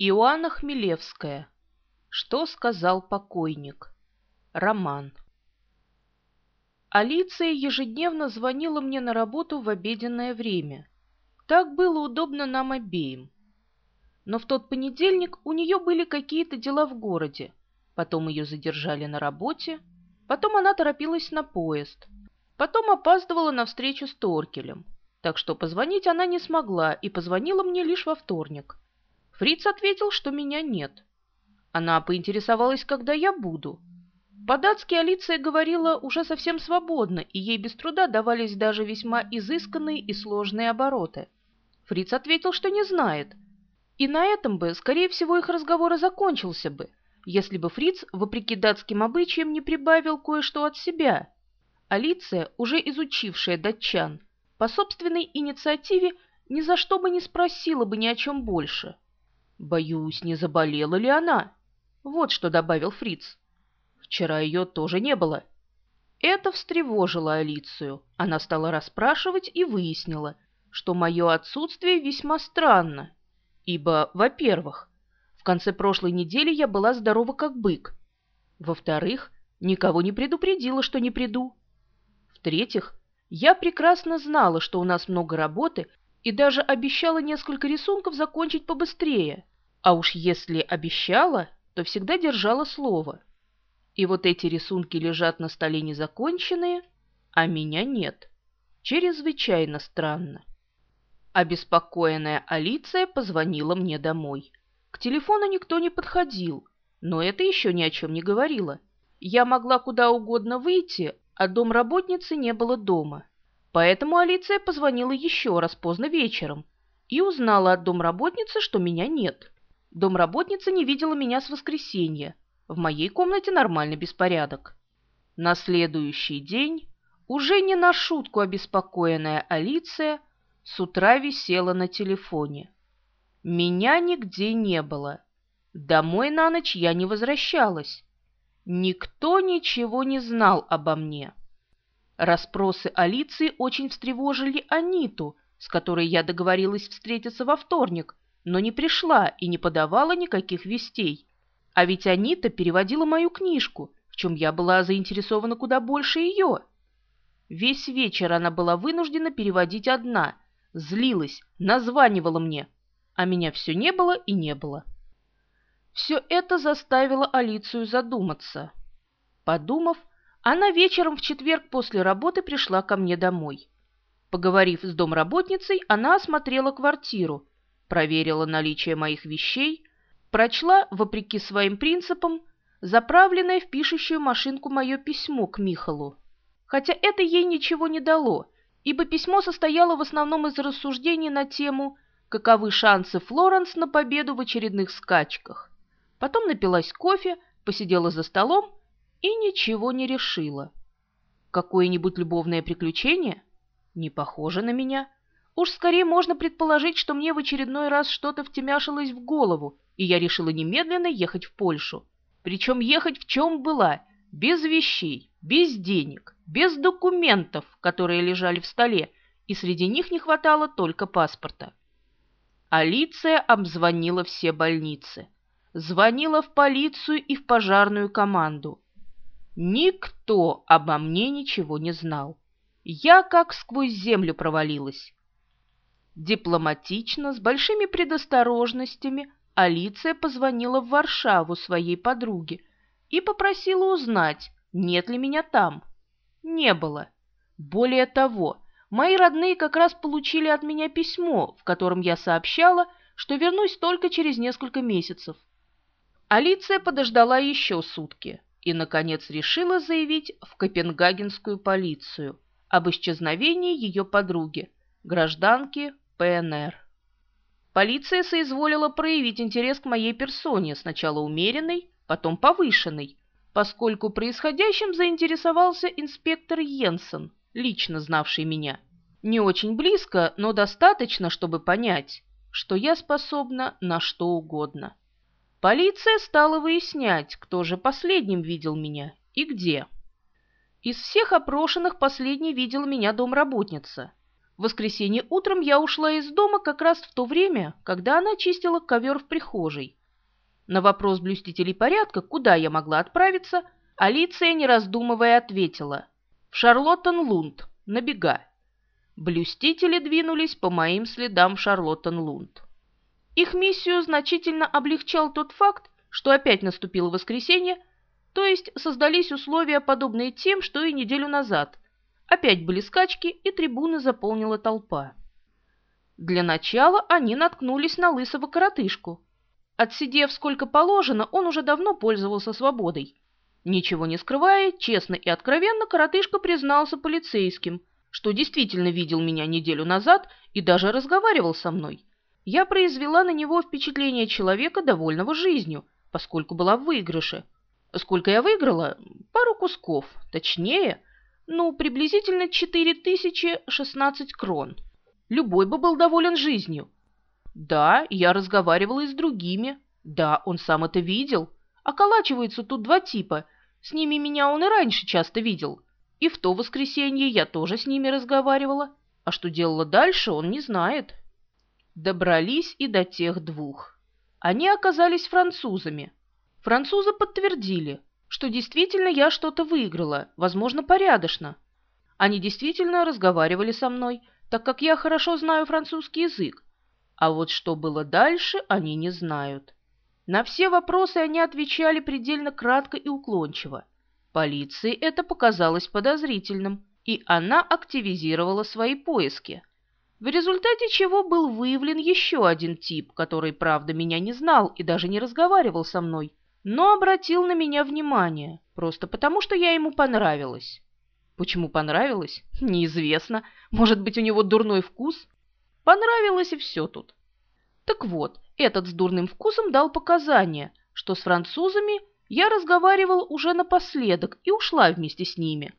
Иоанна Хмелевская. Что сказал покойник? Роман. Алиция ежедневно звонила мне на работу в обеденное время. Так было удобно нам обеим. Но в тот понедельник у нее были какие-то дела в городе. Потом ее задержали на работе. Потом она торопилась на поезд. Потом опаздывала на встречу с Торкелем. Так что позвонить она не смогла и позвонила мне лишь во вторник. Фриц ответил, что меня нет. Она поинтересовалась, когда я буду. По-датски Алиция говорила уже совсем свободно, и ей без труда давались даже весьма изысканные и сложные обороты. Фриц ответил, что не знает. И на этом бы, скорее всего, их разговор и закончился бы, если бы Фриц, вопреки датским обычаям, не прибавил кое-что от себя. Алиция, уже изучившая датчан, по собственной инициативе ни за что бы не спросила бы ни о чем больше. Боюсь, не заболела ли она? Вот что добавил Фриц. Вчера ее тоже не было. Это встревожило Алицию. Она стала расспрашивать и выяснила, что мое отсутствие весьма странно. Ибо, во-первых, в конце прошлой недели я была здорова как бык. Во-вторых, никого не предупредила, что не приду. В-третьих, я прекрасно знала, что у нас много работы, и даже обещала несколько рисунков закончить побыстрее. А уж если обещала, то всегда держала слово. И вот эти рисунки лежат на столе незаконченные, а меня нет. Чрезвычайно странно. Обеспокоенная Алиция позвонила мне домой. К телефону никто не подходил, но это еще ни о чем не говорило. Я могла куда угодно выйти, а домработницы не было дома. Поэтому Алиция позвонила еще раз поздно вечером и узнала от домработницы, что меня нет. Домработница не видела меня с воскресенья. В моей комнате нормальный беспорядок. На следующий день, уже не на шутку обеспокоенная Алиция, с утра висела на телефоне. Меня нигде не было. Домой на ночь я не возвращалась. Никто ничего не знал обо мне. Расспросы Алиции очень встревожили Аниту, с которой я договорилась встретиться во вторник, но не пришла и не подавала никаких вестей. А ведь Анита переводила мою книжку, в чем я была заинтересована куда больше ее. Весь вечер она была вынуждена переводить одна, злилась, названивала мне, а меня все не было и не было. Все это заставило Алицию задуматься. Подумав, она вечером в четверг после работы пришла ко мне домой. Поговорив с домработницей, она осмотрела квартиру, проверила наличие моих вещей, прочла, вопреки своим принципам, заправленное в пишущую машинку мое письмо к Михалу. Хотя это ей ничего не дало, ибо письмо состояло в основном из рассуждений на тему «Каковы шансы Флоренс на победу в очередных скачках?». Потом напилась кофе, посидела за столом и ничего не решила. Какое-нибудь любовное приключение? Не похоже на меня. Уж скорее можно предположить, что мне в очередной раз что-то втемяшилось в голову, и я решила немедленно ехать в Польшу. Причем ехать в чем была, без вещей, без денег, без документов, которые лежали в столе, и среди них не хватало только паспорта. Алиция обзвонила все больницы. Звонила в полицию и в пожарную команду. Никто обо мне ничего не знал. Я как сквозь землю провалилась. Дипломатично, с большими предосторожностями, Алиция позвонила в Варшаву своей подруге и попросила узнать, нет ли меня там. Не было. Более того, мои родные как раз получили от меня письмо, в котором я сообщала, что вернусь только через несколько месяцев. Алиция подождала еще сутки и, наконец, решила заявить в Копенгагенскую полицию об исчезновении ее подруги, гражданки ПНР. Полиция соизволила проявить интерес к моей персоне, сначала умеренный, потом повышенный, поскольку происходящим заинтересовался инспектор Йенсен, лично знавший меня. Не очень близко, но достаточно, чтобы понять, что я способна на что угодно. Полиция стала выяснять, кто же последним видел меня и где. Из всех опрошенных последней видела меня домработница. В воскресенье утром я ушла из дома как раз в то время, когда она чистила ковер в прихожей. На вопрос блюстителей порядка, куда я могла отправиться, Алиция, не раздумывая, ответила «В Шарлоттенлунд, на бега». Блюстители двинулись по моим следам в Шарлоттенлунд. Их миссию значительно облегчал тот факт, что опять наступило воскресенье, то есть создались условия, подобные тем, что и неделю назад. Опять были скачки, и трибуны заполнила толпа. Для начала они наткнулись на лысого коротышку, Отсидев сколько положено, он уже давно пользовался свободой. Ничего не скрывая, честно и откровенно коротышка признался полицейским, что действительно видел меня неделю назад и даже разговаривал со мной. Я произвела на него впечатление человека, довольного жизнью, поскольку была в выигрыше. Сколько я выиграла? Пару кусков. Точнее, ну, приблизительно 4016 крон. Любой бы был доволен жизнью. Да, я разговаривала и с другими. Да, он сам это видел. Околачиваются тут два типа. С ними меня он и раньше часто видел. И в то воскресенье я тоже с ними разговаривала. А что делала дальше, он не знает. Добрались и до тех двух. Они оказались французами. Французы подтвердили, что действительно я что-то выиграла, возможно, порядочно. Они действительно разговаривали со мной, так как я хорошо знаю французский язык, а вот что было дальше, они не знают. На все вопросы они отвечали предельно кратко и уклончиво. Полиции это показалось подозрительным, и она активизировала свои поиски. В результате чего был выявлен еще один тип, который, правда, меня не знал и даже не разговаривал со мной, но обратил на меня внимание, просто потому, что я ему понравилась. Почему понравилось? Неизвестно. Может быть, у него дурной вкус? Понравилось и все тут. Так вот, этот с дурным вкусом дал показания, что с французами я разговаривал уже напоследок и ушла вместе с ними.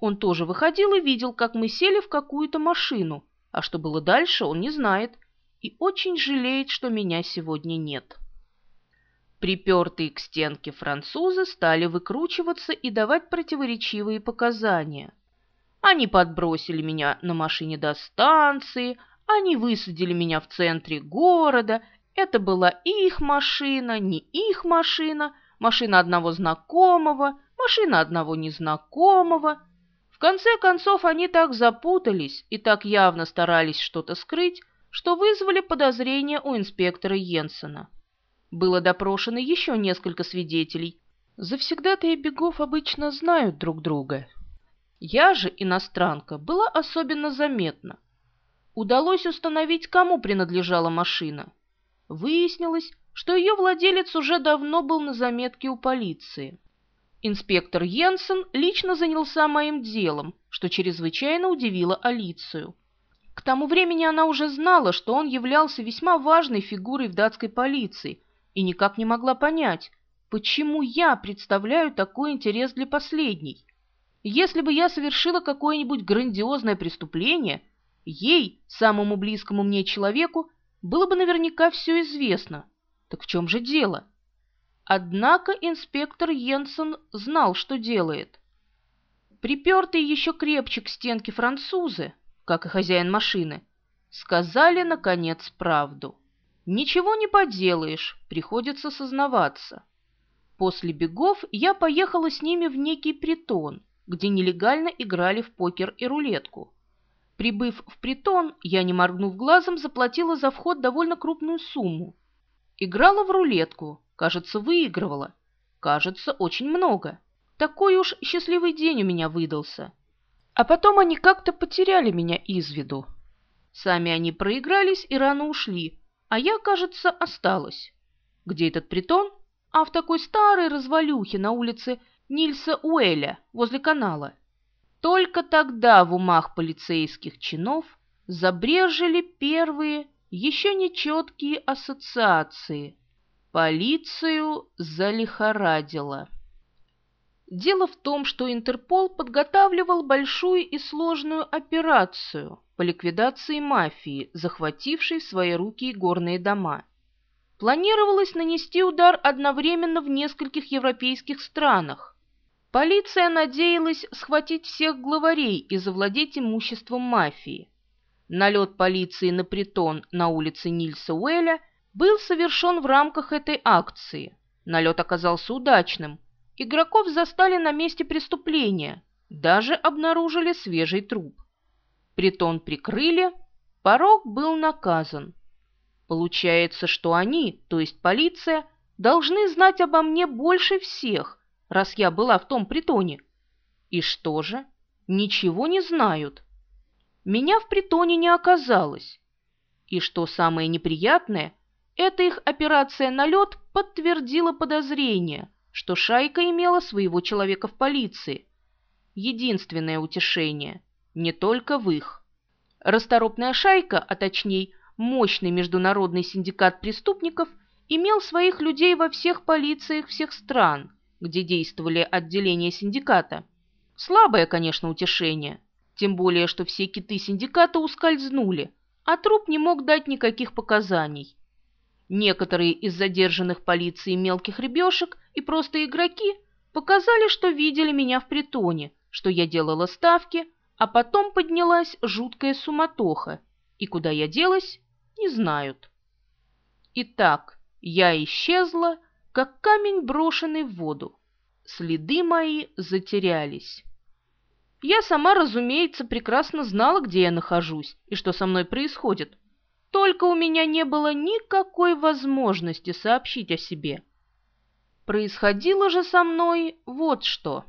Он тоже выходил и видел, как мы сели в какую-то машину, а что было дальше, он не знает, и очень жалеет, что меня сегодня нет. Припертые к стенке французы стали выкручиваться и давать противоречивые показания. Они подбросили меня на машине до станции, они высадили меня в центре города. Это была их машина, не их машина, машина одного знакомого, машина одного незнакомого. В конце концов, они так запутались и так явно старались что-то скрыть, что вызвали подозрения у инспектора Йенсена. Было допрошено еще несколько свидетелей. Завсегдатые бегов обычно знают друг друга. Я же, иностранка, была особенно заметна удалось установить, кому принадлежала машина. Выяснилось, что ее владелец уже давно был на заметке у полиции. Инспектор Йенсен лично занялся моим делом, что чрезвычайно удивило Алицию. К тому времени она уже знала, что он являлся весьма важной фигурой в датской полиции и никак не могла понять, почему я представляю такой интерес для последней. Если бы я совершила какое-нибудь грандиозное преступление – Ей, самому близкому мне человеку, было бы наверняка все известно. Так в чем же дело? Однако инспектор Йенсен знал, что делает. Припертые еще крепче к стенке французы, как и хозяин машины, сказали, наконец, правду. Ничего не поделаешь, приходится сознаваться. После бегов я поехала с ними в некий притон, где нелегально играли в покер и рулетку. Прибыв в притон, я, не моргнув глазом, заплатила за вход довольно крупную сумму. Играла в рулетку, кажется, выигрывала. Кажется, очень много. Такой уж счастливый день у меня выдался. А потом они как-то потеряли меня из виду. Сами они проигрались и рано ушли, а я, кажется, осталась. Где этот притон? А в такой старой развалюхе на улице Нильса Уэля, возле канала. Только тогда в умах полицейских чинов забрежили первые, еще нечеткие ассоциации. Полицию залихорадило. Дело в том, что Интерпол подготавливал большую и сложную операцию по ликвидации мафии, захватившей в свои руки горные дома. Планировалось нанести удар одновременно в нескольких европейских странах, Полиция надеялась схватить всех главарей и завладеть имуществом мафии. Налет полиции на притон на улице Нильса Уэля был совершен в рамках этой акции. Налет оказался удачным. Игроков застали на месте преступления, даже обнаружили свежий труп. Притон прикрыли, порог был наказан. Получается, что они, то есть полиция, должны знать обо мне больше всех, раз я была в том притоне. И что же? Ничего не знают. Меня в притоне не оказалось. И что самое неприятное, эта их операция на лед подтвердила подозрение, что шайка имела своего человека в полиции. Единственное утешение, не только в их. Расторопная шайка, а точнее мощный международный синдикат преступников, имел своих людей во всех полициях всех стран, где действовали отделения синдиката. Слабое, конечно, утешение, тем более, что все киты синдиката ускользнули, а труп не мог дать никаких показаний. Некоторые из задержанных полицией мелких рыбешек и просто игроки показали, что видели меня в притоне, что я делала ставки, а потом поднялась жуткая суматоха, и куда я делась, не знают. Итак, я исчезла, как камень, брошенный в воду. Следы мои затерялись. Я сама, разумеется, прекрасно знала, где я нахожусь и что со мной происходит. Только у меня не было никакой возможности сообщить о себе. Происходило же со мной вот что.